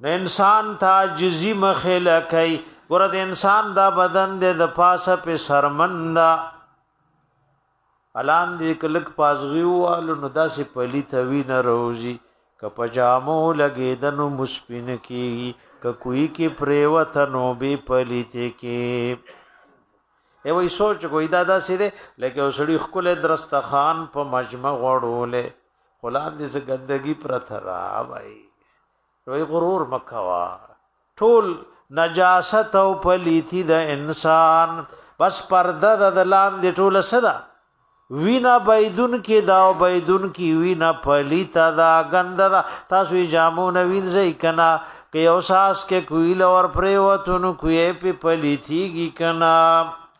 نو انسان تا جزی مخله کوي ګور د انسان دا بدن دې د پاسه په سرمندا الان دې کلک پازغیوال نو داسې پلی توی نه روزي ک پجامو لګې دنو مسپین کی ک کوی کې پریوت نو به پلی ته کې ای وای سوچ کوی دا داسې دې لکه وسړي خپل درستخان په مجمع غړولې خلان دې څه ګندګي پرته را وای وای غرور مکوا ټول نجاست او پلیتی د انسان بس پرده د دلان دی ټوله صدا وینا بيدون کې دا او بيدون کې وینا پلیتا دا غند دا تاسو جامو نه وینځي کنا کې اوساس کې کویل اور پریوتون کوی په پلیتیږي کنا